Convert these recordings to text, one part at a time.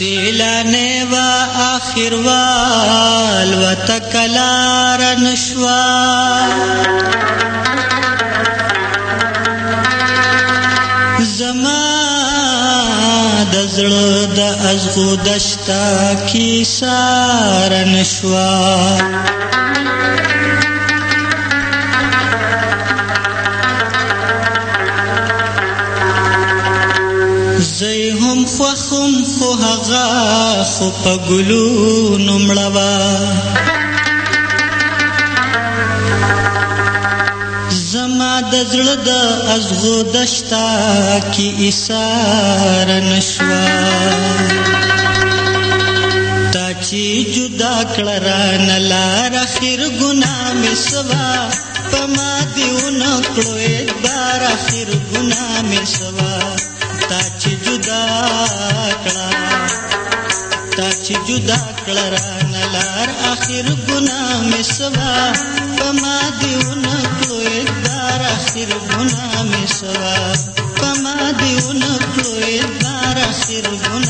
سیلانه وا اخر وال وتکلار نشوا زما د زړه د ازغو دشتا کی سار نشوا زی هم خوخم خو هغه خو په ګلو نمړوا زما د زړه د ازغو دشتا کی ایثار نشوا چې جدا کړه را نه لار اخر ګنا می سوا پما دیو نو کړو اکبار اخر ګنا می سوا کړه را نلار اخر ګنا می سوا پما دیون کو ادار اخر ګنا می سوا پما دیون کو ادار اخر ګنا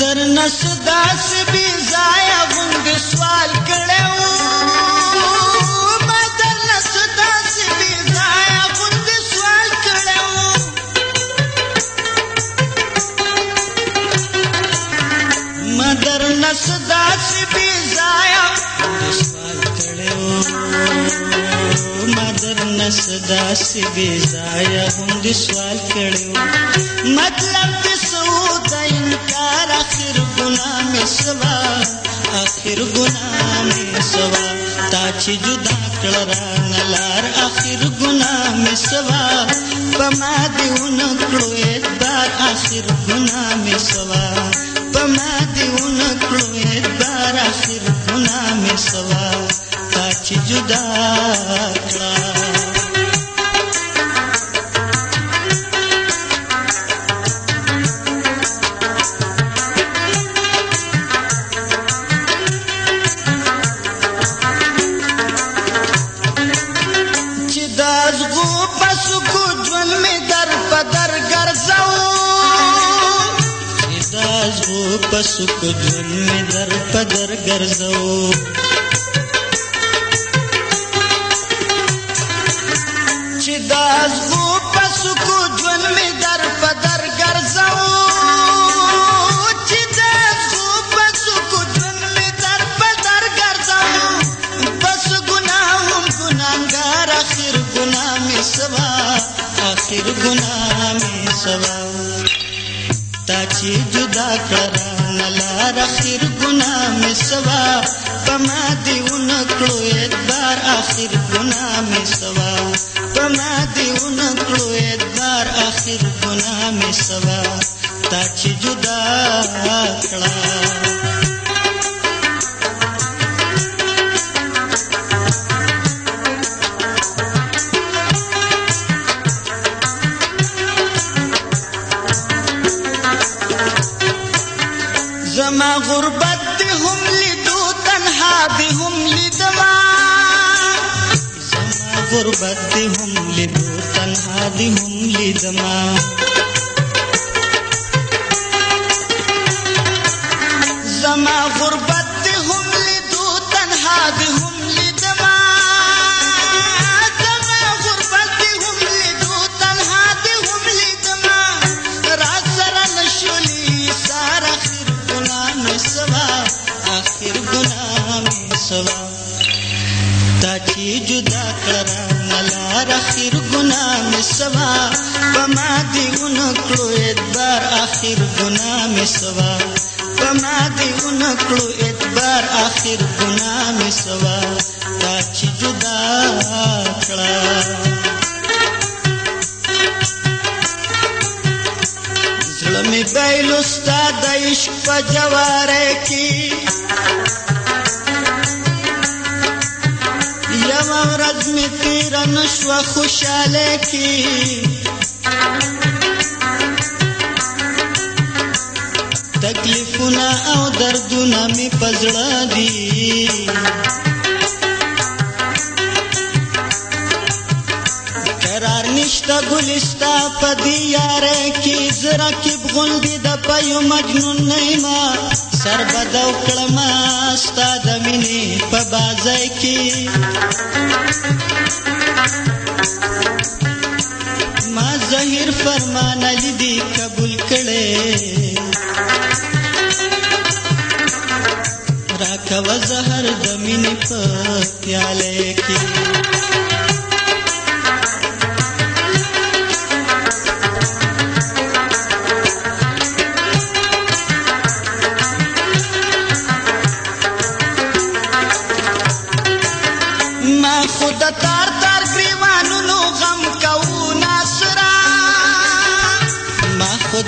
در نس داس بي زایا غوند سوال کړو ما در نس داس بي زایا غوند سوال کړو ما در نس داس بي زایا سوال کړو ما در نس داس بي زایا غوند سوال کړو مطلب دې سو प्यार आखिर गुना में सवा आखिर गुना में सवा ताची जुदा कळरांगलार आखिर गुना में सवा पमा देऊन क्लोएदार आखिर गुना में सवा पमा देऊन क्लोएदार आखिर गुना में सवा ताची जुदा خلکو ژوند می در په در ګرځاو ساز وو پسوک ژوند می در په در ګرځاو چې داز وو پسوک आखिर गुना में सवा पमा देऊ नको एक बार आखिर गुना में सवा पमा देऊ नको एक बार आखिर गुना में सवा ताची जुदा कळा لما غربتهم لدو تنهابهم لدما لما غربتهم لدو تنهابهم لدما زما غربتهم پیدا کرا للار اخیر گناه می سوا پا ما دیون کلو ادبار اخیر گناه می سوا پا ما دیون کلو ادبار اخیر گناه می سوا تا چی جدا کلا زلمی بیلوستا دا عشق پا جواره کی می تیر نشو خوشاله کی تکلیفونه او دردونه می پزړه دي قرار نشته ګلستا په دی یار کې زرا کې غوندي د پيو مجنون نیما سر بدو کلمه ستاد مینه په بازای کې ما ظاهر فرمان لیدي قبول کړي راکوه زهر د مینې په پیاله کې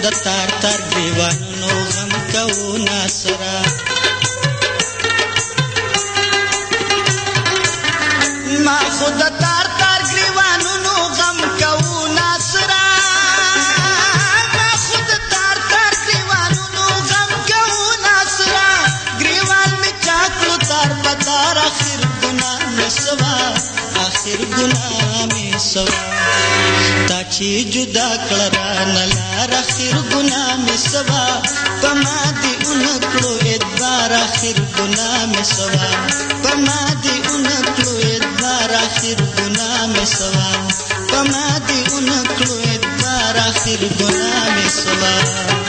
د تار تار دیوانو غم کو ناسرا ما خود تار تار دیوانو نو غم کو ناسرا ما خود تار تار دیوانو نو غم کو ناسرا گریوان می چاکلو تار پتار آخر گناہ نسوا آخر گناہ می سوا تا چې جدا کړ را نلار اخر ګنا می سوا پما دی اون کړو ادوار اخر ګنا می سوا پما دی اون کړو ادوار اخر ګنا می سوا پما دی اون کړو ادوار اخر ګنا می سوا